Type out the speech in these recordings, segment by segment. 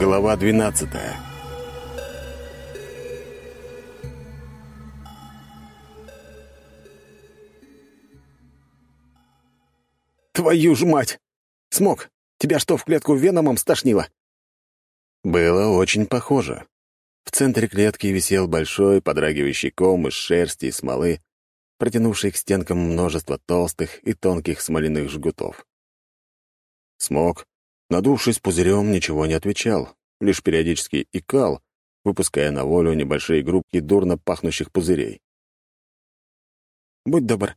Глава 12 «Твою ж мать! Смог, тебя что, в клетку веномом стошнило?» Было очень похоже. В центре клетки висел большой подрагивающий ком из шерсти и смолы, протянувший к стенкам множество толстых и тонких смоляных жгутов. Смог, надувшись пузырем, ничего не отвечал, лишь периодически икал, выпуская на волю небольшие группки дурно пахнущих пузырей. «Будь добр,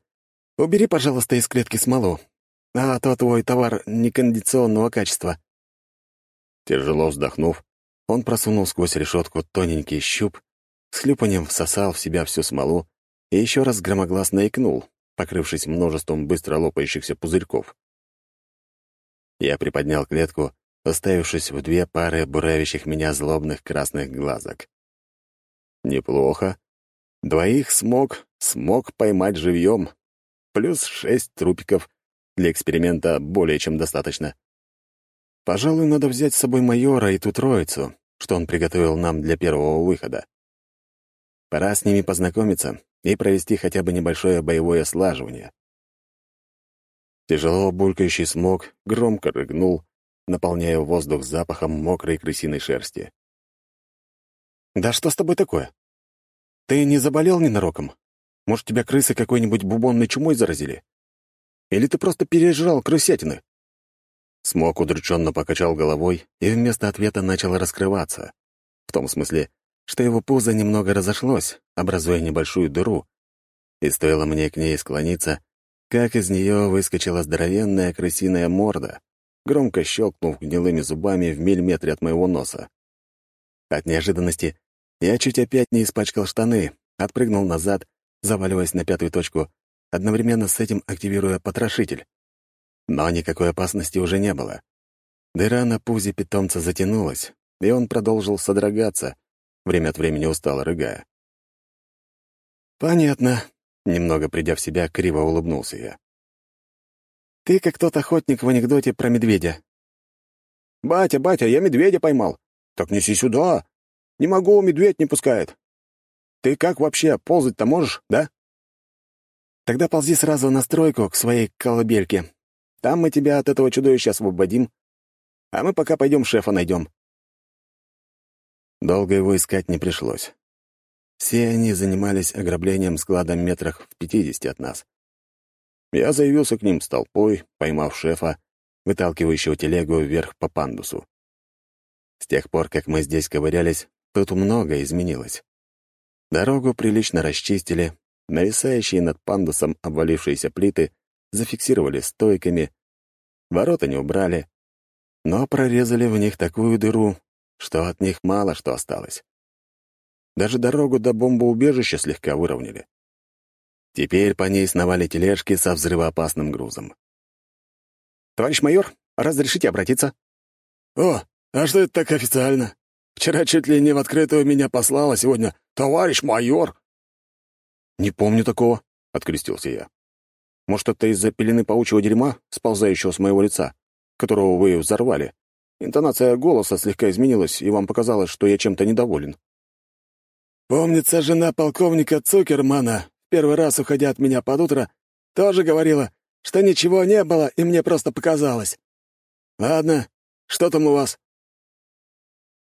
убери, пожалуйста, из клетки смолу, а то твой товар некондиционного качества». Тяжело вздохнув, он просунул сквозь решетку тоненький щуп, с хлюпанием всосал в себя всю смолу и еще раз громогласно икнул, покрывшись множеством быстро лопающихся пузырьков. Я приподнял клетку, оставившись в две пары буравящих меня злобных красных глазок. Неплохо. Двоих смог, смог поймать живьем. Плюс шесть трупиков. Для эксперимента более чем достаточно. Пожалуй, надо взять с собой майора и ту троицу, что он приготовил нам для первого выхода. Пора с ними познакомиться и провести хотя бы небольшое боевое слаживание. Тяжело булькающий смог громко рыгнул, наполняя воздух запахом мокрой крысиной шерсти. «Да что с тобой такое? Ты не заболел ненароком? Может, тебя крысы какой-нибудь бубонной чумой заразили? Или ты просто пережрал крысятины?» Смок удрученно покачал головой и вместо ответа начал раскрываться. В том смысле, что его пузо немного разошлось, образуя небольшую дыру, и стоило мне к ней склониться, как из нее выскочила здоровенная крысиная морда, громко щелкнув гнилыми зубами в миллиметре от моего носа. От неожиданности я чуть опять не испачкал штаны, отпрыгнул назад, заваливаясь на пятую точку, одновременно с этим активируя потрошитель. Но никакой опасности уже не было. Дыра на пузе питомца затянулась, и он продолжил содрогаться, время от времени устало рыгая. «Понятно», Немного придя в себя, криво улыбнулся я. «Ты как тот охотник в анекдоте про медведя». «Батя, батя, я медведя поймал». «Так неси сюда. Не могу, медведь не пускает. Ты как вообще, ползать-то можешь, да?» «Тогда ползи сразу на стройку к своей колыбельке. Там мы тебя от этого чудовища освободим. А мы пока пойдем шефа найдем». Долго его искать не пришлось. Все они занимались ограблением склада метрах в пятидесяти от нас. Я заявился к ним с толпой, поймав шефа, выталкивающего телегу вверх по пандусу. С тех пор, как мы здесь ковырялись, тут многое изменилось. Дорогу прилично расчистили, нависающие над пандусом обвалившиеся плиты зафиксировали стойками, ворота не убрали, но прорезали в них такую дыру, что от них мало что осталось. Даже дорогу до бомбоубежища слегка выровняли. Теперь по ней сновали тележки со взрывоопасным грузом. «Товарищ майор, разрешите обратиться?» «О, а что это так официально? Вчера чуть ли не в открытую меня послала, сегодня «Товарищ майор!» «Не помню такого», — открестился я. «Может, это из-за пелены паучьего дерьма, сползающего с моего лица, которого вы взорвали? Интонация голоса слегка изменилась, и вам показалось, что я чем-то недоволен». Помнится, жена полковника Цукермана, первый раз уходя от меня под утро, тоже говорила, что ничего не было, и мне просто показалось. Ладно, что там у вас?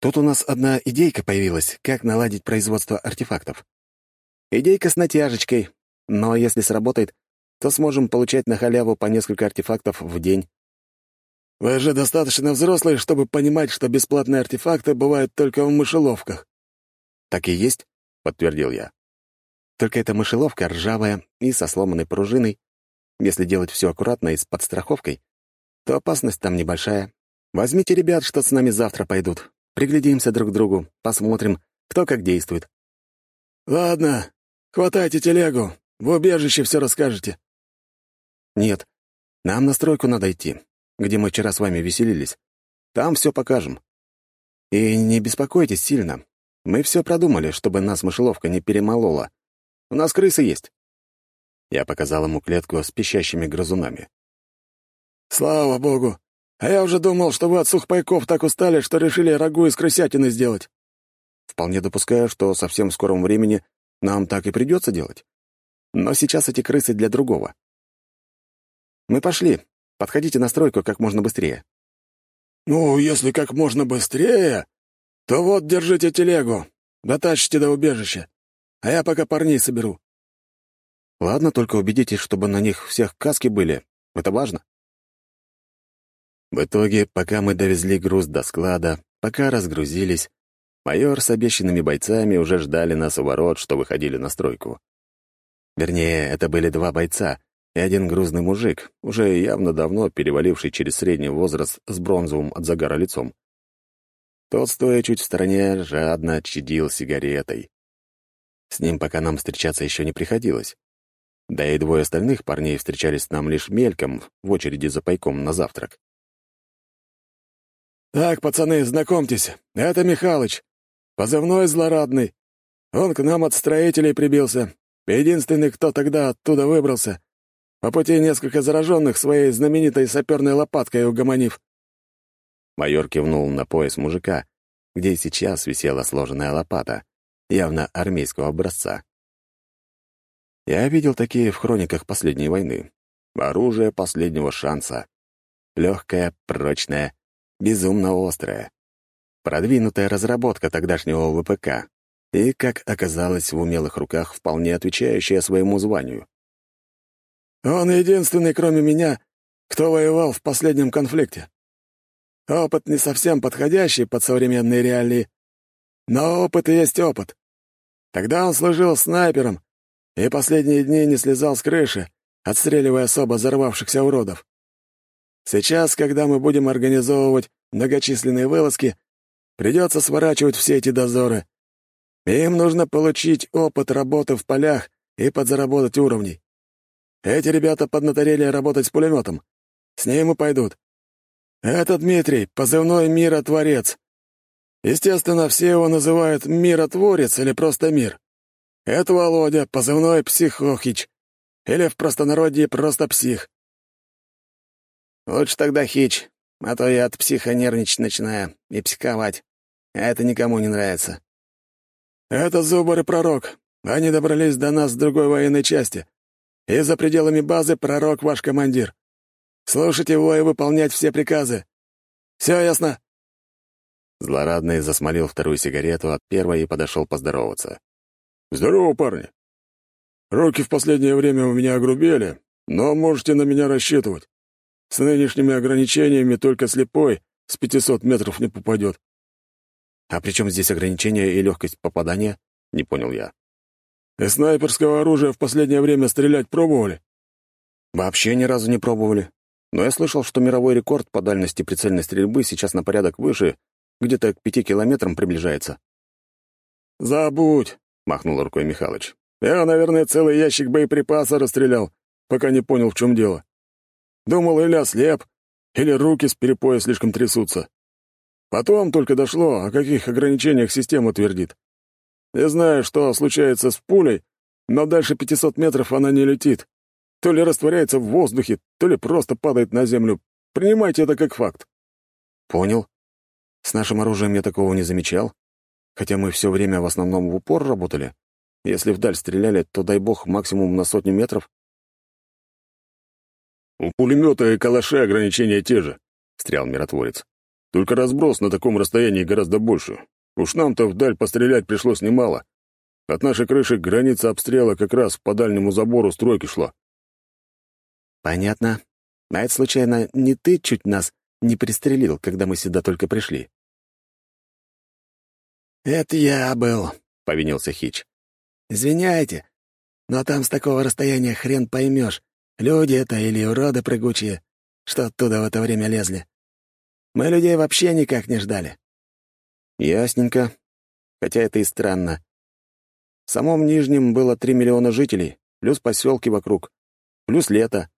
Тут у нас одна идейка появилась, как наладить производство артефактов. Идейка с натяжечкой, но если сработает, то сможем получать на халяву по несколько артефактов в день. Вы же достаточно взрослые, чтобы понимать, что бесплатные артефакты бывают только в мышеловках. Так и есть. — подтвердил я. «Только эта мышеловка ржавая и со сломанной пружиной. Если делать все аккуратно и с подстраховкой, то опасность там небольшая. Возьмите ребят, что с нами завтра пойдут. Приглядимся друг к другу, посмотрим, кто как действует». «Ладно, хватайте телегу, в убежище все расскажете». «Нет, нам на стройку надо идти, где мы вчера с вами веселились. Там все покажем. И не беспокойтесь сильно, мы все продумали, чтобы нас мышеловка не перемолола. У нас крысы есть». Я показал ему клетку с пищащими грызунами. «Слава богу! А я уже думал, что вы от сухпайков так устали, что решили рагу из крысятины сделать». Вполне допускаю, что совсем в скором времени нам так и придется делать. Но сейчас эти крысы для другого. Мы пошли. Подходите на стройку как можно быстрее. «Ну, если как можно быстрее, то вот держите телегу, дотащите до убежища, а я пока парней соберу». Ладно, только убедитесь, чтобы на них всех каски были. Это важно. В итоге, пока мы довезли груз до склада, пока разгрузились, майор с обещанными бойцами уже ждали нас у ворот, что выходили на стройку. Вернее, это были два бойца и один грузный мужик, уже явно давно переваливший через средний возраст с бронзовым от загара лицом. Тот, стоя чуть в стороне, жадно чадил сигаретой. С ним пока нам встречаться еще не приходилось. Да и двое остальных парней встречались нам лишь мельком в очереди за пайком на завтрак. «Так, пацаны, знакомьтесь, это Михалыч, позывной злорадный. Он к нам от строителей прибился, единственный, кто тогда оттуда выбрался, по пути несколько зараженных своей знаменитой саперной лопаткой угомонив». Майор кивнул на пояс мужика, где сейчас висела сложенная лопата, явно армейского образца. Я видел такие в хрониках последней войны. Оружие последнего шанса. Легкое, прочное, безумно острая. Продвинутая разработка тогдашнего ВПК и, как оказалось, в умелых руках вполне отвечающая своему званию. «Он единственный, кроме меня, кто воевал в последнем конфликте. Опыт не совсем подходящий под современные реалии, но опыт и есть опыт. Тогда он служил снайпером и последние дни не слезал с крыши, отстреливая особо взорвавшихся уродов. Сейчас, когда мы будем организовывать многочисленные вылазки, придется сворачивать все эти дозоры. Им нужно получить опыт работы в полях и подзаработать уровней. Эти ребята поднаторели работать с пулеметом. С ним и пойдут. Это Дмитрий, позывной «Миротворец». Естественно, все его называют «Миротворец» или просто «Мир». Это Володя, позывной «Психохич», или в простонародье просто «Псих». Лучше тогда хич, а то я от психа нервничать начинаю и психовать. А это никому не нравится. Это Зубар и Пророк. Они добрались до нас с другой военной части. И за пределами базы Пророк ваш командир. Слушать его и выполнять все приказы. Все ясно?» Злорадный засмолил вторую сигарету от первой и подошел поздороваться. «Здорово, парни. Руки в последнее время у меня огрубели, но можете на меня рассчитывать. С нынешними ограничениями только слепой с 500 метров не попадет. «А при чем здесь ограничения и легкость попадания?» — не понял я. «И снайперского оружия в последнее время стрелять пробовали?» «Вообще ни разу не пробовали. Но я слышал, что мировой рекорд по дальности прицельной стрельбы сейчас на порядок выше, где-то к пяти километрам приближается». «Забудь», — махнул рукой Михалыч. «Я, наверное, целый ящик боеприпаса расстрелял, пока не понял, в чем дело. Думал, или ослеп, или руки с перепоя слишком трясутся. Потом только дошло, о каких ограничениях система твердит. Я знаю, что случается с пулей, но дальше 500 метров она не летит. То ли растворяется в воздухе, то ли просто падает на землю. Принимайте это как факт. Понял. С нашим оружием я такого не замечал. Хотя мы все время в основном в упор работали. Если вдаль стреляли, то, дай бог, максимум на сотню метров. «У пулемета и калаша ограничения те же», — встрял миротворец. «Только разброс на таком расстоянии гораздо больше. Уж нам-то вдаль пострелять пришлось немало. От нашей крыши граница обстрела как раз по дальнему забору стройки шла». «Понятно. А это, случайно, не ты чуть нас не пристрелил, когда мы сюда только пришли?» «Это я был», — повинился Хич. «Извиняйте, но там с такого расстояния хрен поймешь, Люди это или уроды прыгучие, что оттуда в это время лезли. Мы людей вообще никак не ждали. Ясненько. Хотя это и странно. В самом Нижнем было три миллиона жителей, плюс поселки вокруг, плюс лето.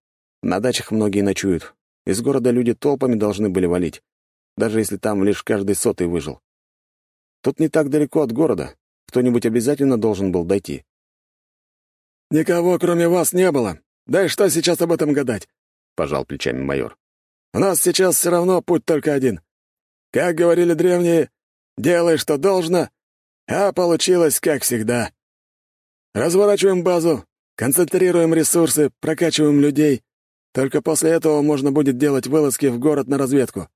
На дачах многие ночуют. Из города люди толпами должны были валить, даже если там лишь каждый сотый выжил. Тут не так далеко от города. Кто-нибудь обязательно должен был дойти. «Никого, кроме вас, не было. Да и что сейчас об этом гадать?» — пожал плечами майор. У нас сейчас все равно путь только один. Как говорили древние, делай, что должно, а получилось, как всегда. Разворачиваем базу, концентрируем ресурсы, прокачиваем людей. Только после этого можно будет делать вылазки в город на разведку.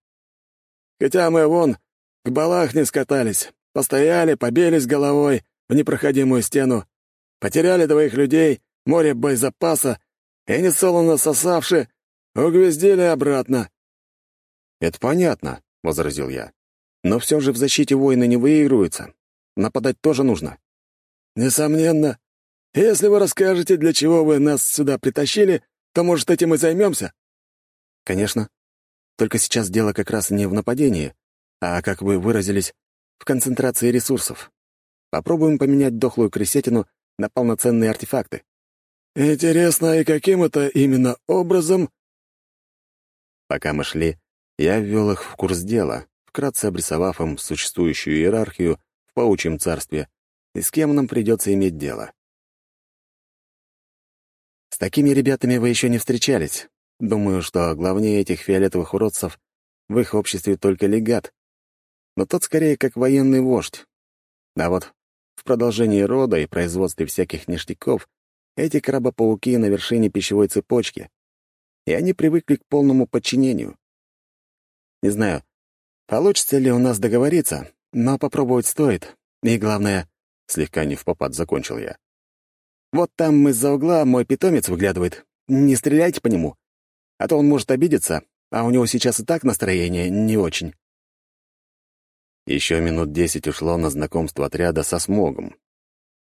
Хотя мы вон к Балахне скатались, постояли, побились головой в непроходимую стену, потеряли двоих людей, море боезапаса и, несолоно сосавши, угвездили обратно. «Это понятно», — возразил я. «Но все же в защите воины не выигрываются. Нападать тоже нужно». «Несомненно. Если вы расскажете, для чего вы нас сюда притащили, то, может, этим и займемся?» «Конечно. Только сейчас дело как раз не в нападении, а, как вы выразились, в концентрации ресурсов. Попробуем поменять дохлую крысетину на полноценные артефакты. Интересно, и каким это именно образом? Пока мы шли, я ввел их в курс дела, вкратце обрисовав им существующую иерархию в паучьем царстве и с кем нам придется иметь дело. С такими ребятами вы еще не встречались. Думаю, что главнее этих фиолетовых уродцев в их обществе только легат, но тот скорее как военный вождь. А вот в продолжении рода и производстве всяких ништяков эти крабопауки на вершине пищевой цепочки, и они привыкли к полному подчинению. Не знаю, получится ли у нас договориться, но попробовать стоит. И главное, слегка не в попад закончил я. Вот там из-за угла мой питомец выглядывает. Не стреляйте по нему, а то он может обидеться, а у него сейчас и так настроение не очень. Еще минут десять ушло на знакомство отряда со смогом,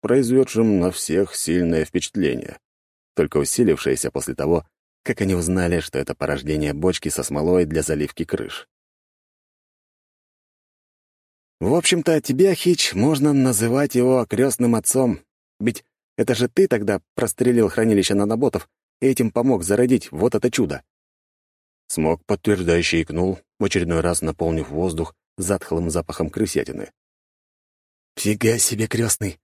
произведшим на всех сильное впечатление, только усилившееся после того, как они узнали, что это порождение бочки со смолой для заливки крыш. В общем-то, тебя, Хич, можно называть его крестным отцом, ведь это же ты тогда прострелил хранилище наноботов и этим помог зародить вот это чудо. Смог подтверждающе икнул, в очередной раз наполнив воздух затхлым запахом крысятины. «Фига себе, крестный!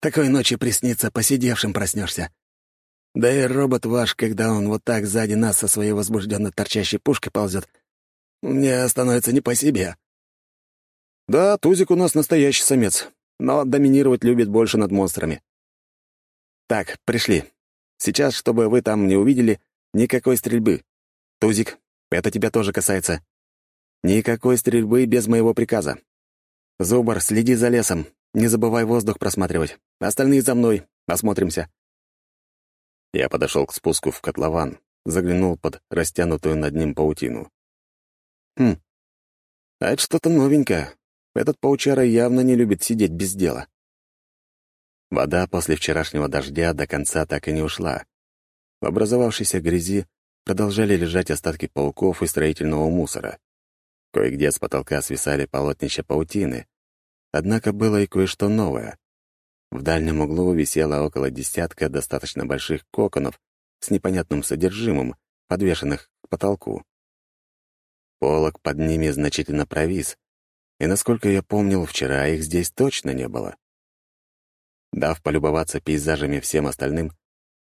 Такой ночи приснится, посидевшим проснешься. Да и робот ваш, когда он вот так сзади нас со своей возбужденно торчащей пушкой ползет, мне становится не по себе». «Да, Тузик у нас настоящий самец, но доминировать любит больше над монстрами». «Так, пришли. Сейчас, чтобы вы там не увидели, никакой стрельбы. Тузик, это тебя тоже касается. Никакой стрельбы без моего приказа. Зубар, следи за лесом. Не забывай воздух просматривать. Остальные за мной. Осмотримся. Я подошел к спуску в котлован, заглянул под растянутую над ним паутину. Хм, а это что-то новенькое. Этот паучара явно не любит сидеть без дела. Вода после вчерашнего дождя до конца так и не ушла. В образовавшейся грязи продолжали лежать остатки пауков и строительного мусора. Кое-где с потолка свисали полотнища паутины. Однако было и кое-что новое. В дальнем углу висело около десятка достаточно больших коконов с непонятным содержимым, подвешенных к потолку. Полок под ними значительно провис, и, насколько я помнил, вчера их здесь точно не было. Дав полюбоваться пейзажами всем остальным,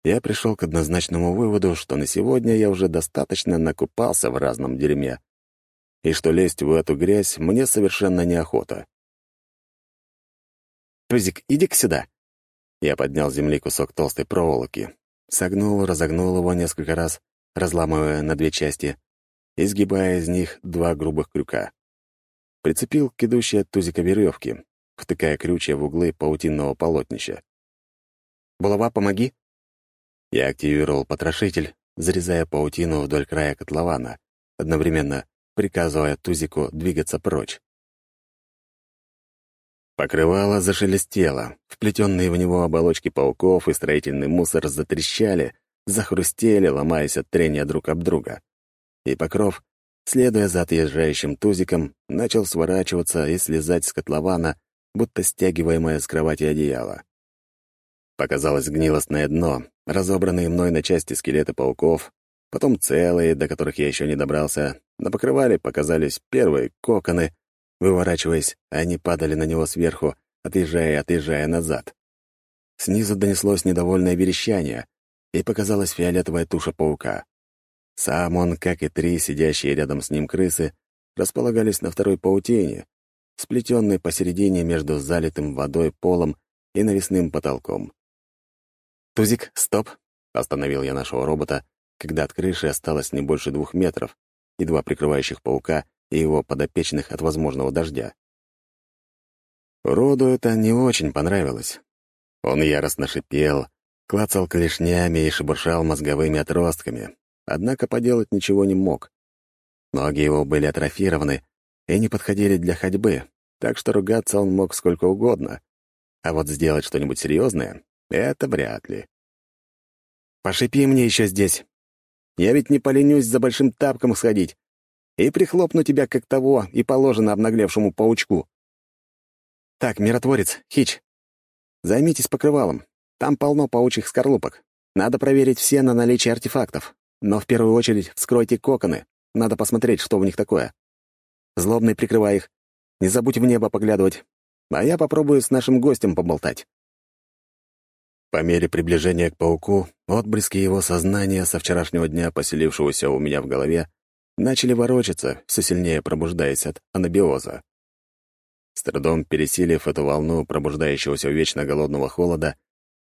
я пришел к однозначному выводу, что на сегодня я уже достаточно накупался в разном дерьме и что лезть в эту грязь мне совершенно неохота. «Тузик, иди-ка сюда!» Я поднял с земли кусок толстой проволоки, согнул, разогнул его несколько раз, разламывая на две части, и сгибая из них два грубых крюка. Прицепил к идущей от тузика веревки, втыкая крючья в углы паутинного полотнища. «Булава, помоги!» Я активировал потрошитель, зарезая паутину вдоль края котлована, одновременно приказывая Тузику двигаться прочь. Покрывало зашелестело, вплетенные в него оболочки пауков и строительный мусор затрещали, захрустели, ломаясь от трения друг об друга. И покров, следуя за отъезжающим тузиком, начал сворачиваться и слезать с котлована, будто стягиваемое с кровати одеяло. Показалось гнилостное дно, разобранные мной на части скелеты пауков, потом целые, до которых я еще не добрался. На покрывале показались первые коконы. Выворачиваясь, они падали на него сверху, отъезжая и отъезжая назад. Снизу донеслось недовольное верещание, и показалась фиолетовая туша паука. Сам он, как и три сидящие рядом с ним крысы, располагались на второй паутине, сплетенной посередине между залитым водой полом и навесным потолком. «Тузик, стоп!» — остановил я нашего робота, когда от крыши осталось не больше двух метров, едва прикрывающих паука и его подопечных от возможного дождя. Роду это не очень понравилось. Он яростно шипел, клацал клешнями и шебуршал мозговыми отростками, однако поделать ничего не мог. Ноги его были атрофированы и не подходили для ходьбы, так что ругаться он мог сколько угодно. А вот сделать что-нибудь серьезное — это вряд ли. «Пошипи мне еще здесь. Я ведь не поленюсь за большим тапком сходить и прихлопну тебя, как того, и положено обнаглевшему паучку. Так, миротворец, Хич, займитесь покрывалом. Там полно паучьих скорлупок. Надо проверить все на наличие артефактов. Но в первую очередь вскройте коконы. Надо посмотреть, что в них такое. Злобный, прикрывай их. Не забудь в небо поглядывать. А я попробую с нашим гостем поболтать. По мере приближения к пауку, отблески его сознания со вчерашнего дня, поселившегося у меня в голове, начали ворочаться, все сильнее пробуждаясь от анабиоза. С трудом пересилив эту волну пробуждающегося вечно голодного холода,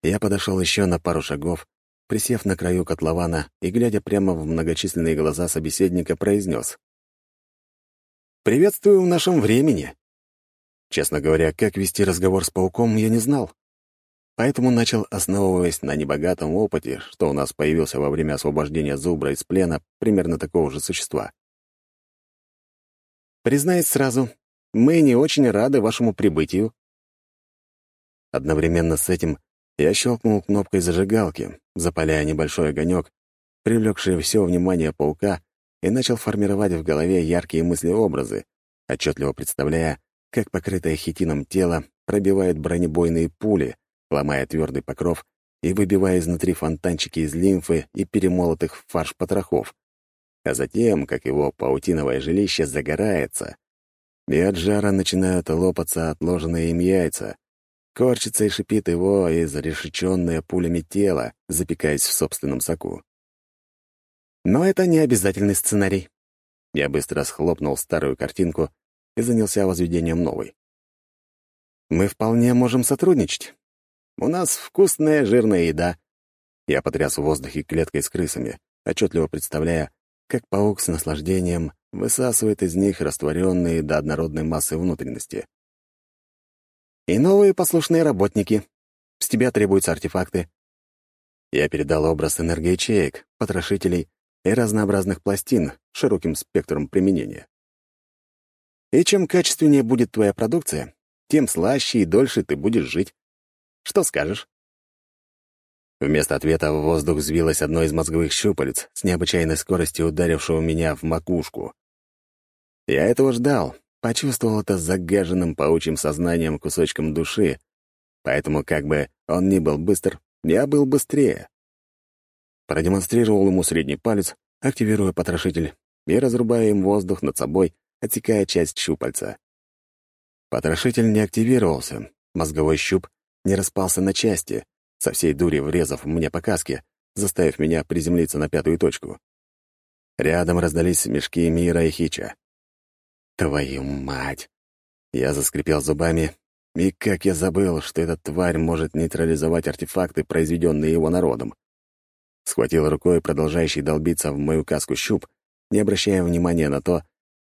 я подошел еще на пару шагов, присев на краю котлована и, глядя прямо в многочисленные глаза собеседника, произнес. «Приветствую в нашем времени». Честно говоря, как вести разговор с пауком, я не знал. Поэтому начал, основываясь на небогатом опыте, что у нас появился во время освобождения Зубра из плена примерно такого же существа. Признаюсь сразу, мы не очень рады вашему прибытию». Одновременно с этим я щелкнул кнопкой зажигалки, запаляя небольшой огонек, привлекший все внимание паука, и начал формировать в голове яркие мысли-образы, отчетливо представляя, как покрытое хитином тело пробивает бронебойные пули, ломая твердый покров и выбивая изнутри фонтанчики из лимфы и перемолотых в фарш потрохов, а затем, как его паутиновое жилище загорается, и от жара начинают лопаться отложенные им яйца, Корчится и шипит его изрешеченное пулями тело, запекаясь в собственном соку. Но это не обязательный сценарий. Я быстро схлопнул старую картинку и занялся возведением новой. Мы вполне можем сотрудничать. У нас вкусная жирная еда. Я потряс в воздухе клеткой с крысами, отчетливо представляя, как паук с наслаждением высасывает из них растворенные до однородной массы внутренности. И новые послушные работники. С тебя требуются артефакты. Я передал образ энергоячеек, потрошителей и разнообразных пластин широким спектром применения. И чем качественнее будет твоя продукция, тем слаще и дольше ты будешь жить. Что скажешь? Вместо ответа в воздух взвилось одно из мозговых щупалец с необычайной скоростью ударившего меня в макушку. Я этого ждал, почувствовал это загаженным паучьим сознанием кусочком души, поэтому как бы он ни был быстр, я был быстрее. Продемонстрировал ему средний палец, активируя потрошитель и разрубая им воздух над собой, отсекая часть щупальца. Потрошитель не активировался, мозговой щуп не распался на части, со всей дури врезав мне по каске, заставив меня приземлиться на пятую точку. Рядом раздались мешки Мира и Хича. Твою мать! Я заскрипел зубами, и как я забыл, что эта тварь может нейтрализовать артефакты, произведенные его народом. Схватил рукой продолжающий долбиться в мою каску щуп, не обращая внимания на то,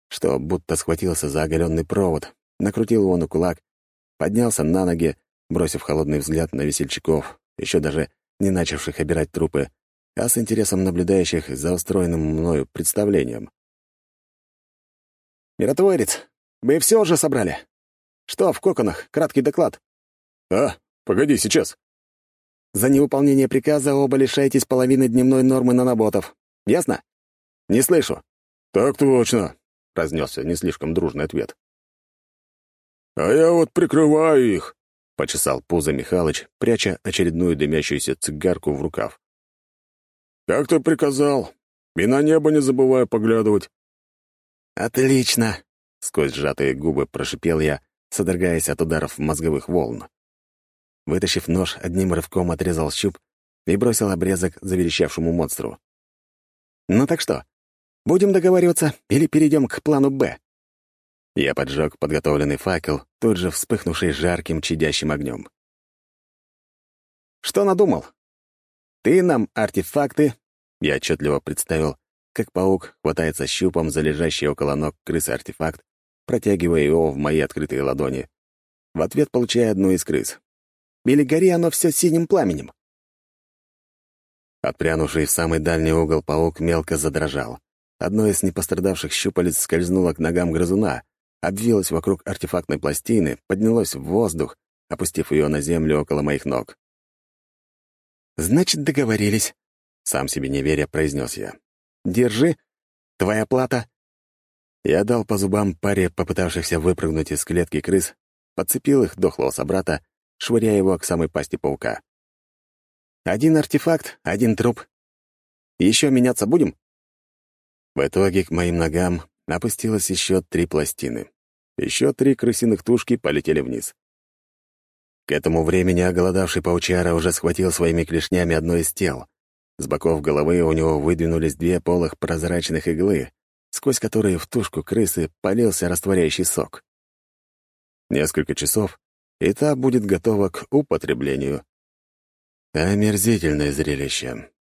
что будто схватился за оголенный провод, накрутил его на кулак, поднялся на ноги, бросив холодный взгляд на весельчаков, еще даже не начавших обирать трупы, а с интересом наблюдающих за устроенным мною представлением. «Миротворец, вы все уже собрали? Что в коконах? Краткий доклад». «А, погоди, сейчас». «За невыполнение приказа оба лишаетесь половины дневной нормы наноботов. Ясно?» «Не слышу». «Так точно», — разнесся не слишком дружный ответ. «А я вот прикрываю их», — почесал пузо Михалыч, пряча очередную дымящуюся цигарку в рукав. «Как ты приказал. И на небо не забывай поглядывать». «Отлично!» — сквозь сжатые губы прошипел я, содрогаясь от ударов мозговых волн. Вытащив нож, одним рывком отрезал щуп и бросил обрезок заверещавшему монстру. «Ну так что, Будем договариваться или перейдем к плану «Б»?» Я поджег подготовленный факел, тут же вспыхнувший жарким чадящим огнем. «Что надумал? Ты нам артефакты...» Я отчетливо представил, как паук хватается щупом за лежащий около ног крысы артефакт, протягивая его в мои открытые ладони. В ответ получая одну из крыс. «Или гори оно все синим пламенем!» Отпрянувший в самый дальний угол паук мелко задрожал. Одно из непострадавших щупалец скользнуло к ногам грызуна, обвилось вокруг артефактной пластины, поднялось в воздух, опустив ее на землю около моих ног. «Значит, договорились», — сам себе не веря, произнес я. «Держи. Твоя плата». Я дал по зубам паре попытавшихся выпрыгнуть из клетки крыс, подцепил их дохлого собрата, швыряя его к самой пасти паука. Один артефакт, один труп. Еще меняться будем?» В итоге к моим ногам опустилось еще три пластины. Еще три крысиных тушки полетели вниз. К этому времени оголодавший паучара уже схватил своими клешнями одно из тел. С боков головы у него выдвинулись две полых прозрачных иглы, сквозь которые в тушку крысы полился растворяющий сок. Несколько часов, и та будет готова к употреблению. Омерзительное зрелище.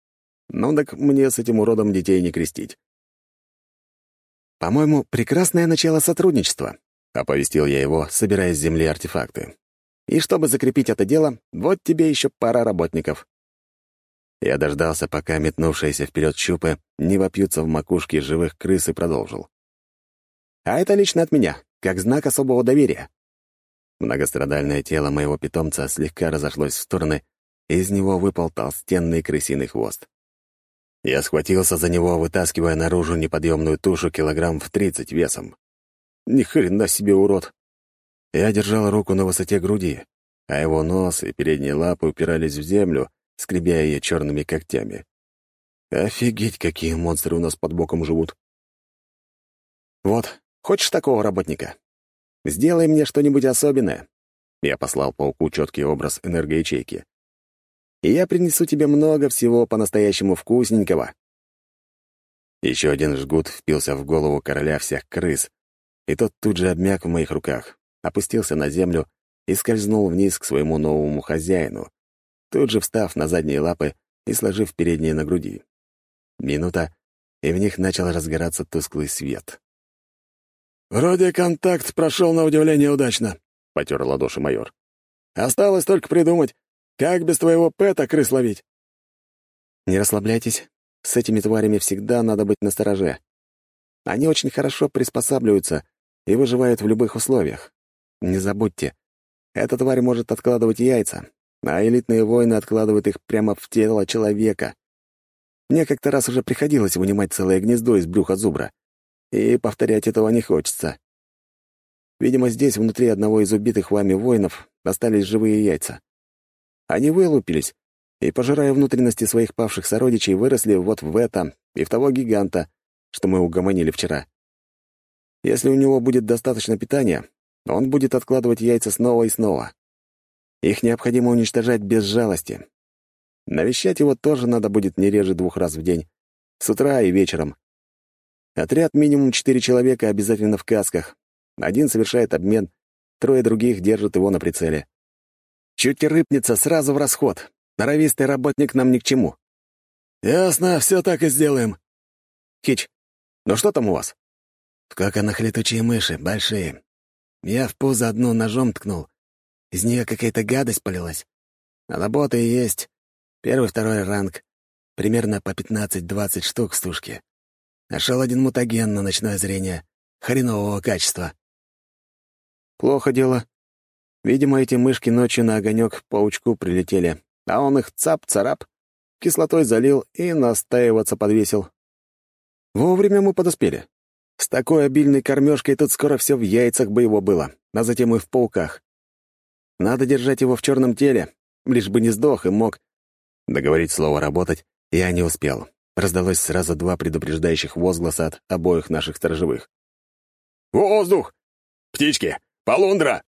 Ну так мне с этим уродом детей не крестить. «По-моему, прекрасное начало сотрудничества», — оповестил я его, собирая с земли артефакты. «И чтобы закрепить это дело, вот тебе еще пара работников». Я дождался, пока метнувшиеся вперед щупы не вопьются в макушке живых крыс и продолжил. «А это лично от меня, как знак особого доверия». Многострадальное тело моего питомца слегка разошлось в стороны, из него выпал толстенный крысиный хвост. Я схватился за него, вытаскивая наружу неподъемную тушу килограмм в тридцать весом. Ни хрена себе урод! Я держал руку на высоте груди, а его нос и передние лапы упирались в землю, скребя ее черными когтями. Офигеть, какие монстры у нас под боком живут. «Вот, хочешь такого работника? Сделай мне что-нибудь особенное». Я послал пауку четкий образ энергоячейки и я принесу тебе много всего по-настоящему вкусненького». Еще один жгут впился в голову короля всех крыс, и тот тут же обмяк в моих руках, опустился на землю и скользнул вниз к своему новому хозяину, тут же встав на задние лапы и сложив передние на груди. Минута, и в них начал разгораться тусклый свет. «Вроде контакт прошел на удивление удачно», — потер ладоши майор. «Осталось только придумать, как без твоего пэта крыс ловить?» «Не расслабляйтесь. С этими тварями всегда надо быть настороже. Они очень хорошо приспосабливаются и выживают в любых условиях. Не забудьте, эта тварь может откладывать яйца, а элитные воины откладывают их прямо в тело человека. Мне как-то раз уже приходилось вынимать целое гнездо из брюха зубра, и повторять этого не хочется. Видимо, здесь, внутри одного из убитых вами воинов, остались живые яйца. Они вылупились и, пожирая внутренности своих павших сородичей, выросли вот в этом и в того гиганта, что мы угомонили вчера. Если у него будет достаточно питания, он будет откладывать яйца снова и снова. Их необходимо уничтожать без жалости. Навещать его тоже надо будет не реже двух раз в день, с утра и вечером. Отряд минимум четыре человека обязательно в касках. Один совершает обмен, трое других держат его на прицеле. Чуть рыпнется, сразу в расход. Норовистый работник нам ни к чему». «Ясно, все так и сделаем». «Хич, ну что там у вас?» «В коконах летучие мыши, большие. Я в пузо одну ножом ткнул. Из нее какая-то гадость полилась. А работы есть. Первый-второй ранг. Примерно по 15-20 штук в стушке. Нашел один мутаген на ночное зрение. Хренового качества». «Плохо дело. Видимо, эти мышки ночью на огонек паучку прилетели, а он их цап-царап, кислотой залил и настаиваться подвесил. Вовремя мы подоспели. С такой обильной кормежкой тут скоро все в яйцах бы его было, а затем и в пауках. Надо держать его в черном теле, лишь бы не сдох и мог. Договорить слово «работать» я не успел. Раздалось сразу два предупреждающих возгласа от обоих наших сторожевых. «Воздух! Птички! Полундра!